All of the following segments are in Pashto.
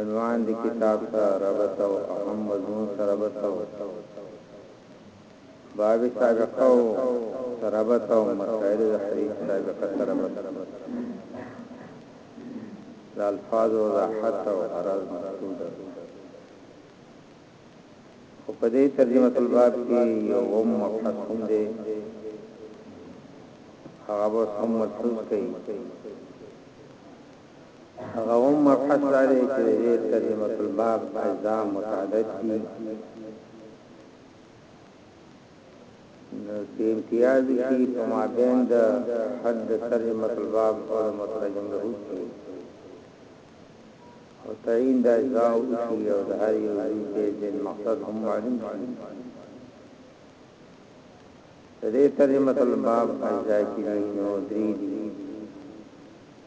عنوان د کتاب سره ربط او که هم مضمون سره ربط او باب سابقه او سره ربط او مسائل د حدیث سابقه سره ربط د الفاظ او راحت او عرض مقصود او په دې ترجمه الباب کې یو هم مبحث هم دی هغه به هم ملحوظ کوي هغه هم مبحث دا دی چې د دې ترجمه الباب اجزا متعدد دي نو چې امتیاز شي په مابین د حد ترجمه الباب او مترجم له شي او تعین د اجزا او شي او د هر یو د مقصد هم معلوم شي د دې ترجمه الباب اجزا کې نو درې دي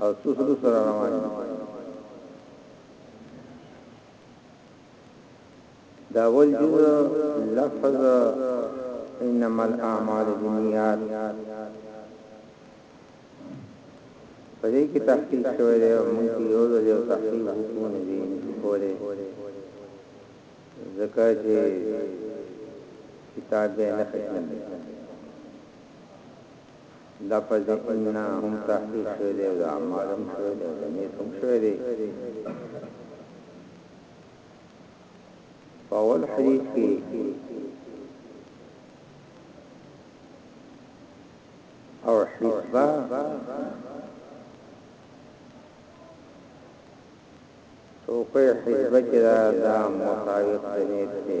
او سوسلو سره روان دي دا ول جز لفظ انما الاعمال بالنیات په دې کې تحقیق شوی دی او موږ یو ځل یو تحقیق وکړو نه دی کوله ځکه چې کتاب به نه ختم لفظ ان هم تحقیق شوی دی او د اعمال هم شوی دی او د نیت هم شوی دی په اول حدیث کې او حسبه څوکې حسبه چې دا مطابق د نیت دی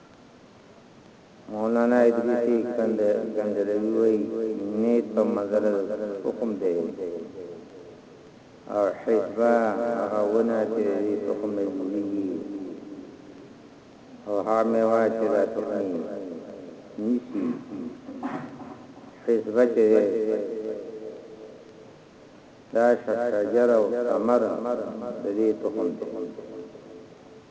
مولانا ادریسی کندهلوی وایی نیت په منزله د تخم دی او حسبه هغه ونه چې د تخم نه جوړیږي او هغه میوه چې د تخم نیسی حسبه چې دا شجر او ثمر د دې تخم دی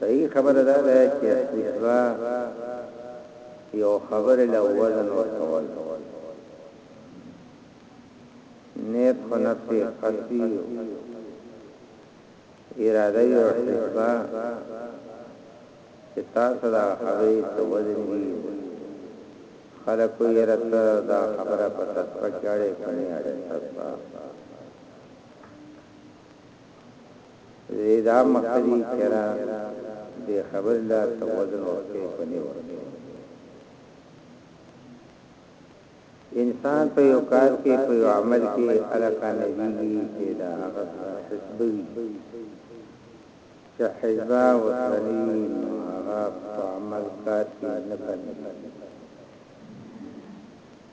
صحیح خبره دا ده چې استثناء یو خبر له وزن ورکول نیت خو نفس قصدی اراده یو استثناء چې تاسو دا خبرې ته وزن وي خلک یې راته دا خبره په تاسو کې اړې کني اړې تاسو زه دا مقتدي چرا دې خبر لا ته وزن ورکې پني ورکې انسان په یو کار کې په یو عمل کې الکا نبی چې دا هغه حسبي چې حزبا وسرني هغه په عمل کار کې نه پني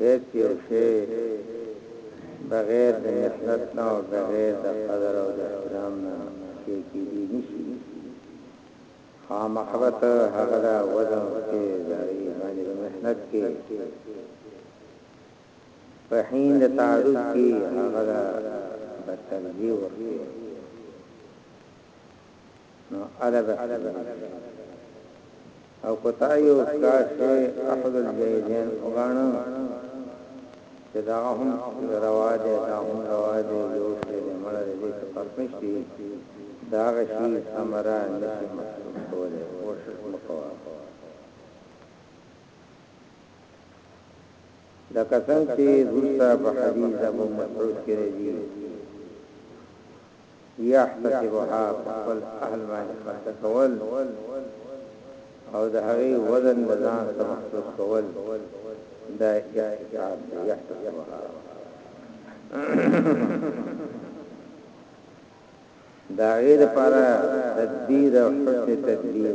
هیڅ یو شی بغیر د محنت نه او بغیر د قدر او د احترام نه چې کېدی نه شي خامخا به ته هغه دا وزن ورکوې د هغې باندې به محنت کې په حین د تعرض کې هغه دا به ترجیح ورکوې نو اله بسیږي او کتا یو کار شي احد الجیدین وګاڼو چې دا هم روا دی دا هم روا دی یو شی دی مړ دی دې څه فرق نشي دا غشي ثمره نشي محسوس کولی کوشش وکړه لکه څنګه چې ورته په حدیث ابو مسعود کې راځي يحتسبها په خپل اهل باندې خرڅه کول او د هغې وزن د ځان څخه مخصوص کول دا احتساب دی يحتسبها دا غیر پارا تدبیر او حسن تدبیر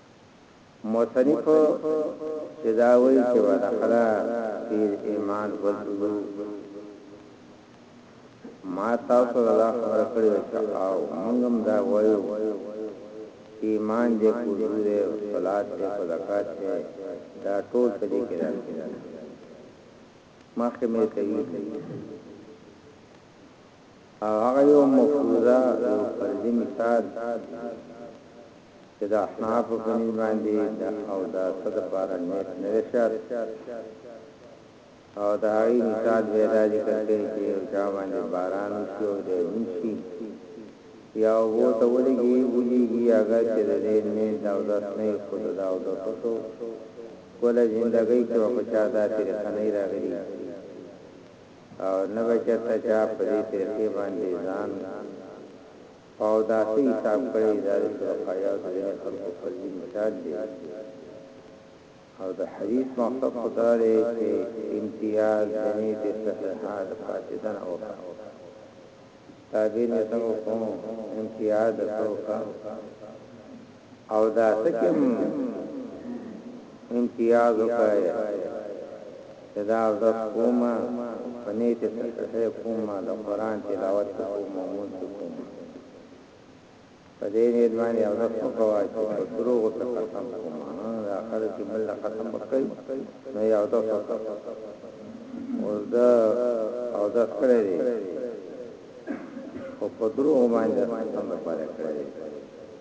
مصنف چې دا وایي چې ولقد پیر ایمان ورکړو ما تاسو له خبره کړې او موږ هم دا وایو ایمان دې کوزو دې صلات دې په زکات دې دا ټول په دې کې راځي مخکې مې کوي او هغه یو مفروضه، یو فرضي مثال، چې د احنافو په نيت باندې د اوداسه لپاره نيت نه دی شرط او د هغې مثال بیا دا ذکر کوي چې یو چا باندې باران وشي او دی روڼ شي یا اوبو ته ولګي وليږي اگر چې د دې نيت د اوداس نه وي خو د اوداسو کوله زندګۍ کې به په چا دا طریقه نه راغلي او نه به چرته چا په دې فرقې باندې ځان او داسې حساب کړی چې دا د شرکایاتو د ځینې خلکو فرضي مثال دی او د حدیث مقصد خو دا دی چې امتیاز د نیتې صحیحه د فاسده نه وکړه تابع نه څنګه کوم امتیاز د څه وکړه او دا تکم امتیاز وکړي چې دا عبادت کوم په نیت سره کوم د قران تلاوت کوم مونږ کوم په دې نیت باندې عبادت وکوا چې په دروغ ته قسم کوم دا خلک چې بل قسم وکړي نو یو عبادت وکړي او دا او دا کړی دی او په دروغ باندې قسم وکړي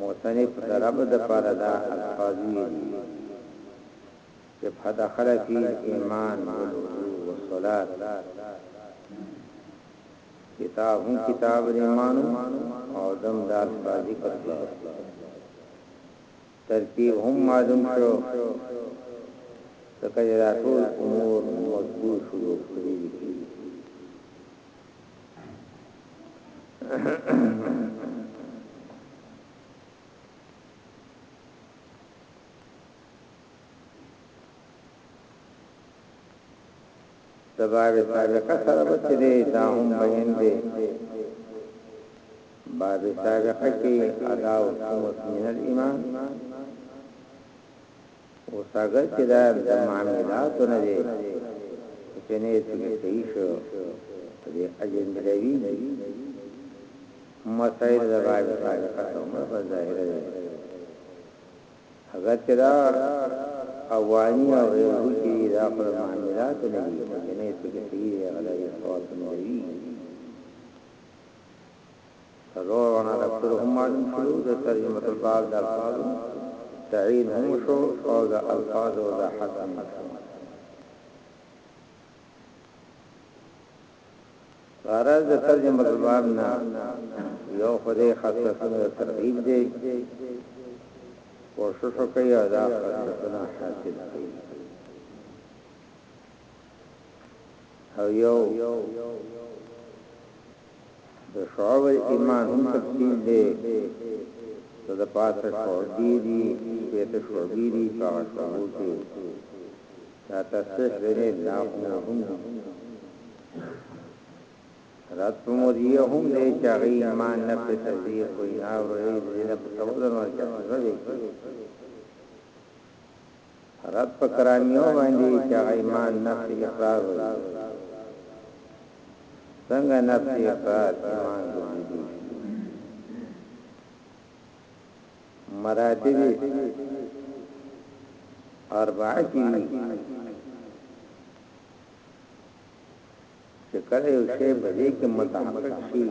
مصنف د رب د پاره دا الفاظ ویلي چې فدخل فی الایمان والوضوء والصلاة کتاب هم کتاب الایمان او دم دا الفاظ ذکر کړل ترتیب هم معلوم شو ځکه دا ټول امور مذکور شو په دې کې سباب سابقه سره بچی دی دا هم بیان دی باب سابقه کی ادا و سمت من الایمان اوس اګر چې دا د معاملاتو نه دی خو چې نه یې پکې صحیح شو په دې اجر ملوي مسایل د باب صادقه عمر په ظاهره دی اګر چې دا اوانی او غیره چې دا خپل معاملاتو نه دی خو چې نه یې پکې صحیح دی غلای ثواب ملوي څلور وانا د اکثرو هم معلوم شول، د ترجمة البعض د الفاظو تعین هم وشو او د الفاظو وضاحت هم وشو. غرض د ترجمة البعض نه یو خو دې خاصیتونو ته ترغیب دی، کوشش وکړئ او دا خاصیتونه حاصل کړئ او یو د شعب الايمان هم تفصيل دی څه د پاسه شعبې دي شپېته شعبې دي په هغه شعبو کې دا تصحيح غير دا هم دي رات په مريه هم دی چې هغه ايمان نه په تصديق وي نه ورې دې نه په توبه نه ورته رد په کرانيو باندې چې هغه ایمان نفي اقرار وایي څنګه نفي اقرار ایمان ګرځي مراتب اربعه کې چې کله یو شی په دې کې متحقق شي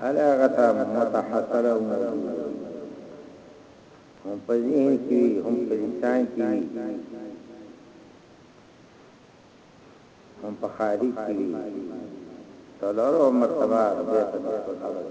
هر هغه ته متحصل او موجود هم په ذهن کې هم په لسان کې هم په خارج کې څلورو مرتبه به په خبره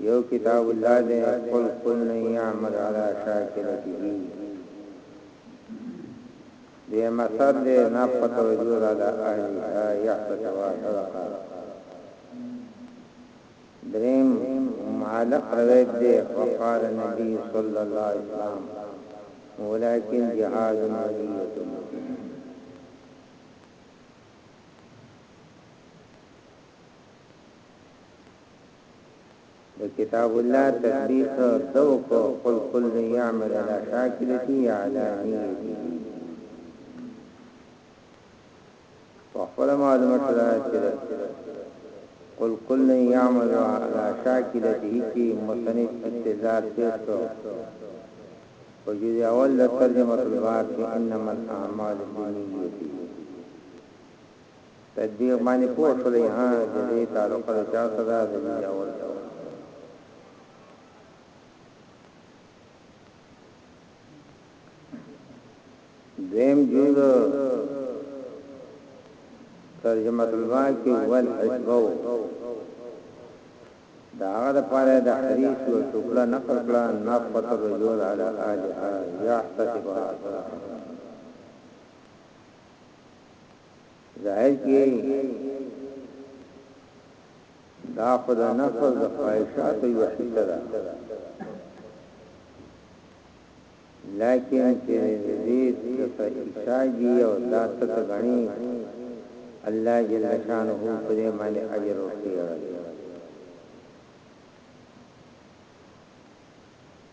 یو کتاب الله دی قل کل یعمل علی شاکلته دی مثل دی نه پته وجود علی اهلها یحفت واحرقا دریم معلق روایت دی وقال نبی صلی الله علیه وسلم ولكن جهاد وليه د کتاب الله تطبیق دو کو قل کل یعمل علی شاکلتی علی نیتی وخبر معلومه شده چې قل کل یعمل علی شاکلتی کی مصنف استدلال پیش کو وجود اول د ترجمه الباب انما الاعمال بالنیتی په دې باندې پوه شولئ ها د دې تعلقه د چا سره ده د دې جاول سره دویم جوز ترجمه الوال کې ول حسبو دا هغه د پاره د حدیث او ټوکړه نقل کړه نه پته رجول علی اجها یا حسبها ظاهر کې دا خو د نفس د خواهشاتو یو حصه ده لیکن چې دې د فشاجي او دا څه غني الله جل شانه په دې باندې اجر ورکړي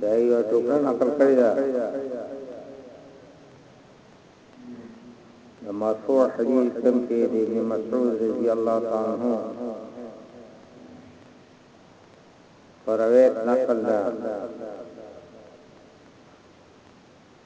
دا یو ټوکر نقل کړی دا د مرفوع حدیث کوم کې د ابن مسعود رضی الله تعالی عنہ فرویت نقل دا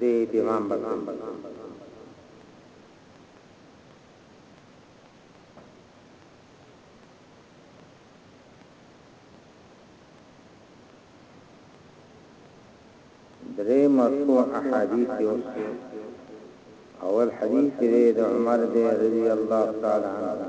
دې پیغام به درې مرفوع احادیث یو اول حدیث دې د عمر دې رضی الله تعالی عنہ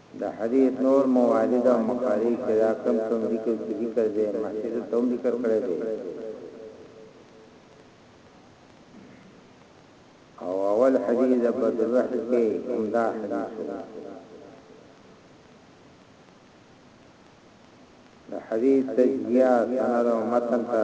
د حديث نور موارد او مخارج چې دا کم څه هم ذکر کړي ذکر دی محشي دلته هم ذکر کړی دی او اول حديث د بدر وحد کې هم دا حديث دی د حديث تجزیه سند او متن ته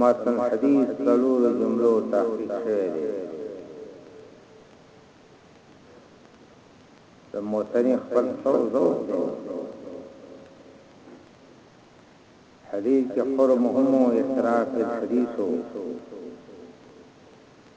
متن حدیث څلور جملو تحقیق شوی دی د متن خپل څو ذوق دی حدیث کې قرب هم او اعتراف الحدیث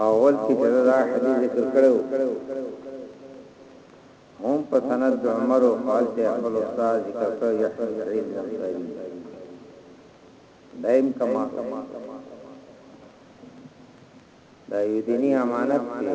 اول چې کله دا حدیث ذکر کړو هم په سند عمر او قال ته خپل استاد ذکر کړ یحیی سعید نصری دایم کما دا یو دینی امانت دی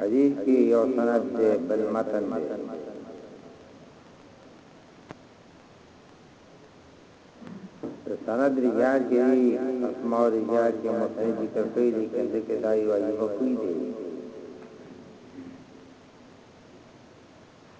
حديث کي يو سند دی بل متن دی. د سند رجال کي دي اسماء رجال کي مصنف ذکر کړی دی کنده کي دا يو عجيبه کوي دی.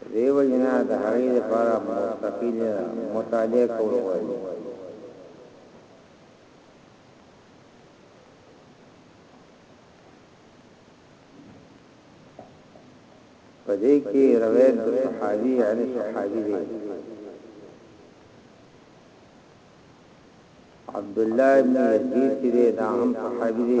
ددې وجې نه د هغې لپاره مستقله مطالعه کول غوره دي. په دې کې روایت د صحابي عن صحابي دی. عبد الله ابن يزيد چې دا هم صحابي دی.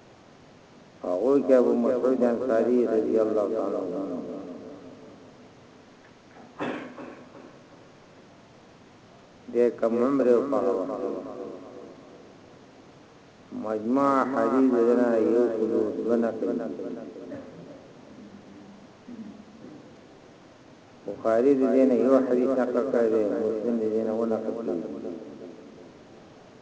په هغو کې ابو مسعود انصاري رضی الله تعالی عنه د کم عمر او په وخت مجمع حدیث دنا یو کلو دنا کړی بخاری دې نه یو حدیث نقل کړی مسلم دې نه ونه کړی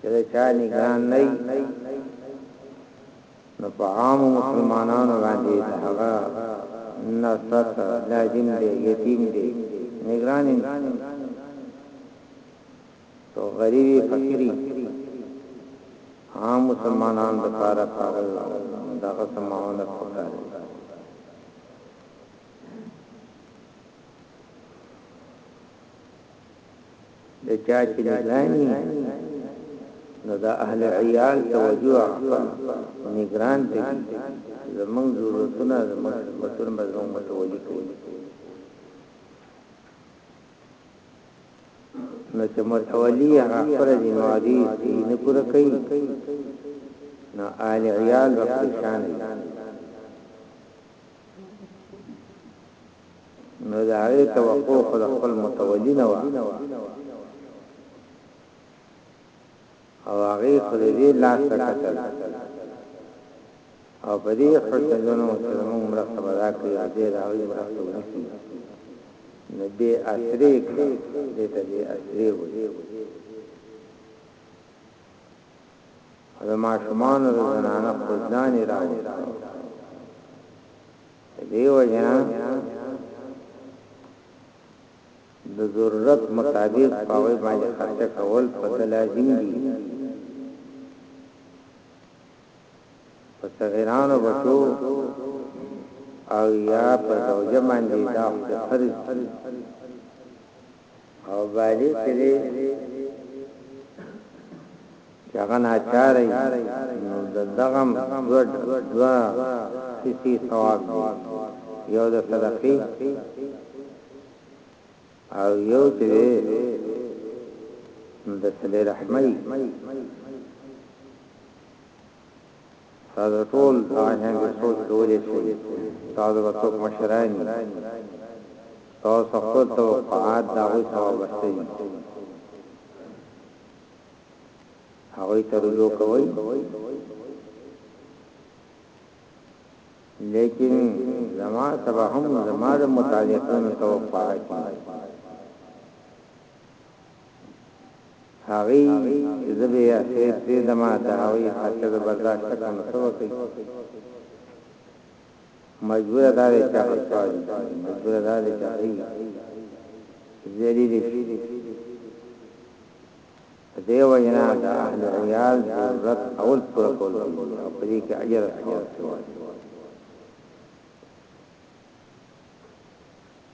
چې د چا نگاه نه وي نو په عامو مسلمانانو باندې د هغه نصرت لازم دی یتیم دی نگران تو غریبی فقیری عام مسلمانان د پاره پاول دغه سماونه پکاره د چا چې نګران يي نو د اهل عيال توجه عقل او نګران ته دي زمونږ ضرورتونه زمونږ خدمتونه به زمونږ متولي کوي نو چې متولي هغه خپل ذمہ واري نه پوره کوي نو اهل عيال به پریشان دي نو د هغه توقع خو د خپل متولی نه و او هغه خو دې لاس ته کتل او په دې حجتونو چې موږ مرسته ودا کوي او دې راوي مرسته ونکړي نو دې اثرې کړې دې ته دې اثرې وې او ما شومان د زنانه خپل ځان راوي دې وجنا د ضرورت مطابق پاوی باندې خرچ کول په لازم دي په صغیرانو بچو او یا په زوجه باندې دا فرض او بالی چې دی چې هغه ناچاره نو د دغم دوه دوه سیسی ثواب دی یو د صدقې او یو چې د صلی رحمۍ تاسو ټول دا هنګ سوچ کولی شئ تاسو به څوک مشران یي تاسو خپل توقعات د هغوی سره وابسته دي هغوی ته رجوع کوئ لیکن زما سبا هم زما د متعلقونو توقعات دي هغوی چې زه به یې اسیر پرېږدم، د هغوی خرچه به برداشت نه کړم، نو څه به کوي؟ مجبور دا دی چې هغه سوال وکړي، مجبور دا دی چې هغوی ذلیل شي. په دې وجه نه د اهل عیال ضرورت اول پوره کول کېږي او په دې کې اجر او ثواب شته.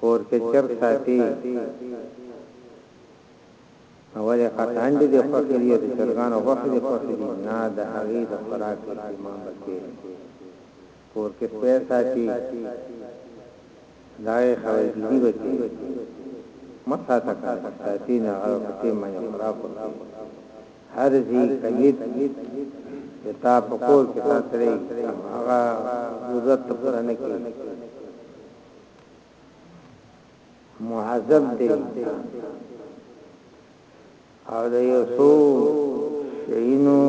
کور کې چرګ ساتي نو ولې قطعا دې دې خوښې دي او د چرګانو غوښې دې خوښې دي نه د هغې د خوراک اهتمام به کوې کور کې سپی ساتي دا یې خبرګیري به کوي مه ساته کار ساتي نه هغه پسې باندې خوراک ورکوي هر ځی کلیت چې تا په کور کې ساتلی هغه ضرورت ته پوره نه کوي معذب دی او د یو څو شینو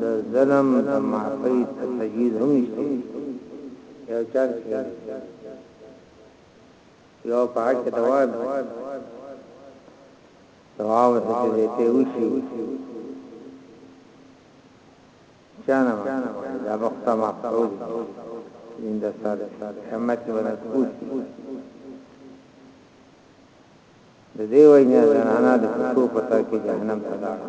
د ظلم د معافی تسجید هم نشته یو چار یو پاک دوام دعا وه چې دې ته وشي چانه دا وخت ما خپل ان د سر همت ورنه کوش د دې وینا زنانه د خصوص پتا کې جهنم ته لاړه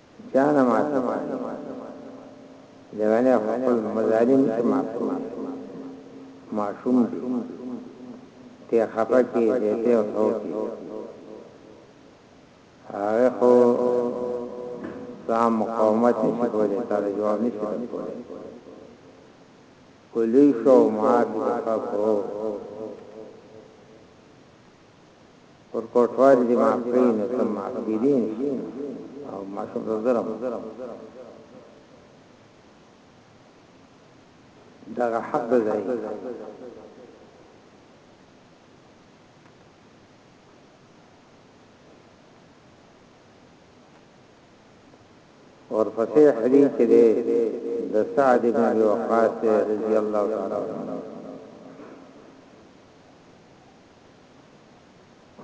چانه معافي غواړي لیونی خپل مظالم ته معافي غواړي ماشوم دی ته خفه کې دې ته او څو کې هغه خو سام مقاومت نشي کولای تعالی جواب نشي ورکولای کلی شو معافي خفه پر کوټوالي دې معاف کړي نو ته معاف کېدی نشي او ماشوم ته ظلم دغه حق به ځای ورپسې حدیث دی د سعد بن ابي وقاص رضی الله تعالی عنہ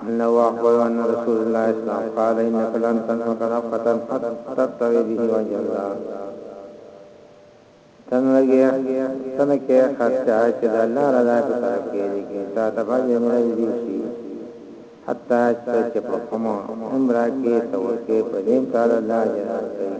ان هو اخبر ان رسول الله اسلام قال انك لن تنفق نفقه حتى تبتغي به وجه الله تن لګي تن کې خرچه چې د الله رضا په تر کې دي تا ته باندې نه دي شي حتا چې په کوم عمر کې توکه په دې کار الله جنت کوي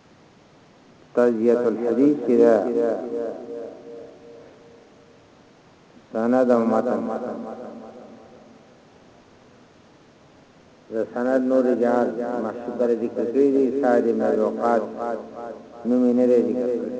تزکیه الحدیث کې دا سند او متن د سند نور رجال مخکې پر ذکر کړی دی ساج مروقات نو مې نه ذکر کړی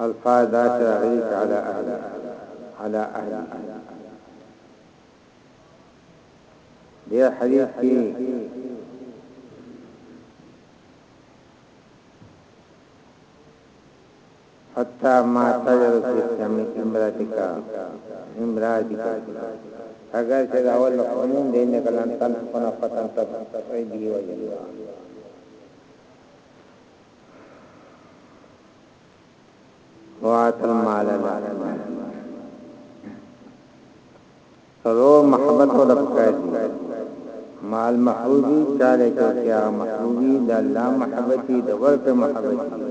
الفاء داسې راغلي چې علی اهله علی اهله دې حدیث کې حتا ما تجر فی سم امراتک امراتک اگر چې دا اول قانون دی نه کلان تن خپل فتن ته دی وجه وات المال سرو محبت ولا پکار دي مال محبوبي چاله کې کیا محبوبي د الله محبتي د ورته محبتي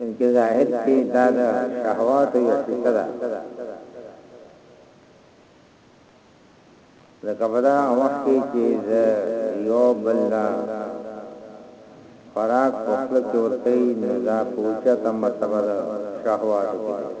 بلکې ظاهر کې دا د شهوات یو صفه ده لکه په دا وخت کې چې یو بل خوراک په خپل کې ورته نه دا پوچا ته مرتبه ده شهوات کې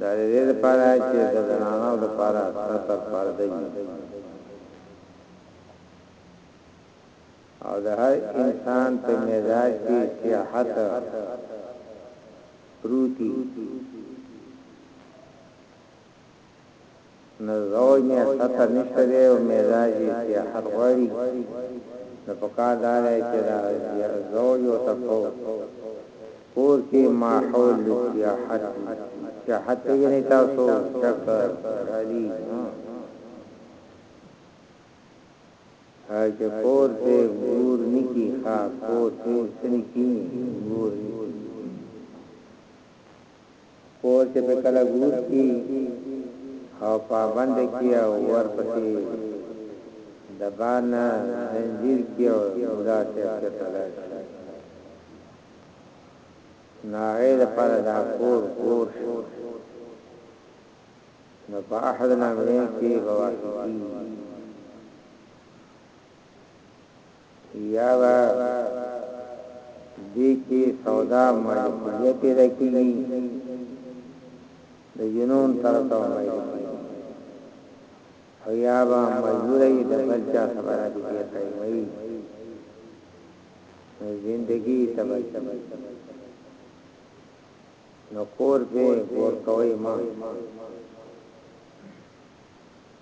دا د دې لپاره چې د زنانو لپاره ستر فرض وي او د هر انسان په مزاج کې سیاحت پروتي نو زوج مې سطر نشته دی او معراج یې سیاحت غواړي نو پکار دا دی چې د زوج ورته په کور کې ماحول للسیاحت وي، سیاحت پېژنئ تاسو، چکر، رالي ها، چې کور پرې ګور نه کړي، ښه کور پرې څه نه کېني، ګور نه کېني. کور چې په کلک ووس کي او پابند کي او ورپسې د بار نه زنجير کي او ملا صاحب چرته لاړ شي نو هغه د پاره دا کور کور شو نو په احد نامه کې بواسطي یاره دې کې سودا مالیکولیه پیدا کیږي د جنون تر ته وایي او یا به مجبورې د بل چا خبره دې کوي وایي زندگی تبا نو کور به ور کوي ما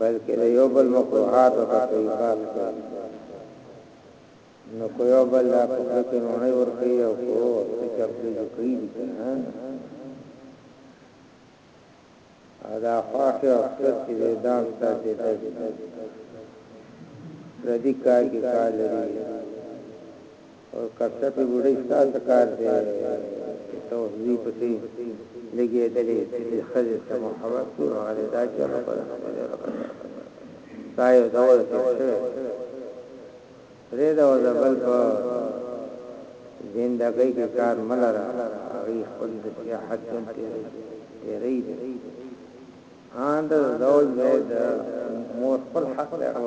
بلکې د یو بل مکروهاتو ته کوي بحث کوي نو کو یو بل لا په خوله کې نوڼۍ ورکوي او کو څه چې خپلې جوکړي دي که نه او دا خواښې او خصت چې د دام ستا چېته دي پردي کار کې کار لري او کته په وړي تاسو کار دی ته وی پکې لګې دلې چې خځه ته محبت او هغه دا چې په تای او دور کې څه رېدا او بل په زندګۍ کې کار ملره هغه خپل د سیاحت په تیرې تیرې ان د زوج د مور خپل حق له او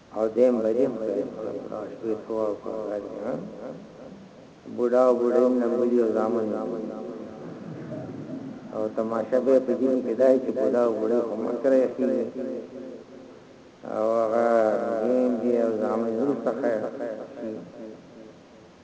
او دیم بدیم کړی شوی تو او کړی بوډا او بوډی نمبلی او زامن او تماشه به په دې کې دای چې بوډا او بوډی هم سره شي او هغه دین دی او زامن ورته خیر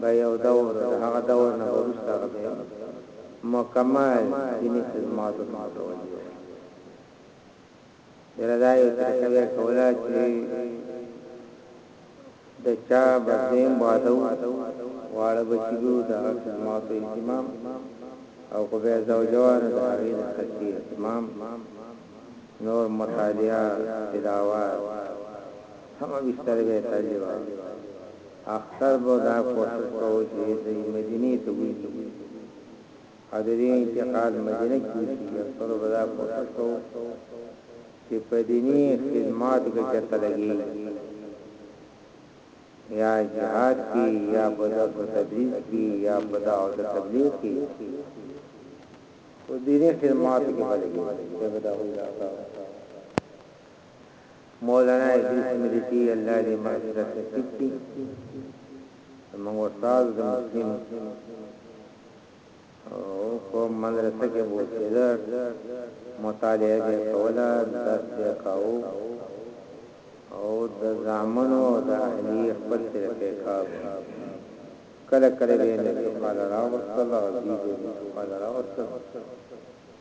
به یو دور د هغه دور نه به وروسته هغه بیا مکمل دیني خدماتو ته متوجه وو. یره دا یو طریقه بیا کوله چې د چا به دویم واده و واړه بچي به د هغه خدماتو اهتمام او که بیا زوجه وه نو د هغې د خرچې اهتمام نور مطالعه تلاوت سمه بستره به یې تړلې وه. اکثر به دا کوشش کوو چې دوی مدینې ته ولیږي او د دوی انتقال مدینه کې وشي، اکثر به دا کوشش کوو چې په دیني خدماتو کې چېرته لګېږي، یا جهاد کې یا په درس و تدریس کې یا په دعوت و تبلیغ کې په دیني خدماتو کې به لګېږي، دا به د هغوی لاسته راوړنه وي. مولانا ادریس ملکی الله دی مغفرت نصیب کړي زموږ استاد د مسلم او په مدرسه کې بوسیده مطالعه به کوله درس به کاوه او د زامنو او د اهلی خپل سره په کار کله کله به نه سپال راوستل او دې دې سپال راوستل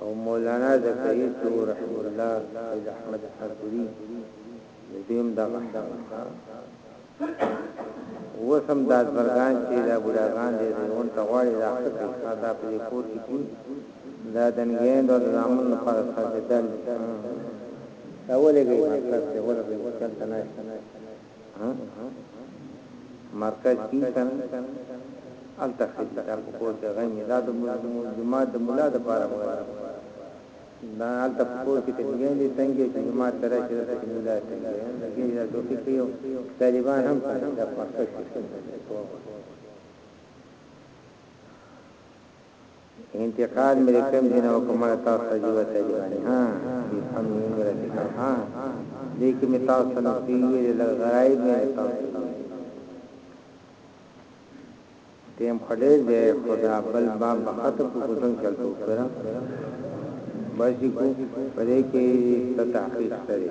او مولانا زکريا شو رحم الله سيد احمد حاکري دیم دغه وسم داد برغان چې دا بډاګان دې زمون تغواړي دا خطر دا په کور کې کی دا دنګین د زامن لپاره ساده دل دا ولګي مرکز ته ورغلي چلته نه مرکز کی کن الته خیلی دا په کور کې غیم دا د جماعت د مولا د پاره وایي دا الته په کور کې تنګې دي تنګې چې جماعت تر شي د مولا تنګې دي دا ټوکی کیو طالبان هم کوي دا مرکز کې انتقاد مې کوم دین او کومه تاسو ته جوړه تجربه نه ها دې هم یې ورته ها دې کې مې تاسو نه پیوي له غرایب مې تاسو تیم خلې دې خدا بل باب بخت کو کوتن چلته کرا بس کو پرې کې ته تحقیق کړې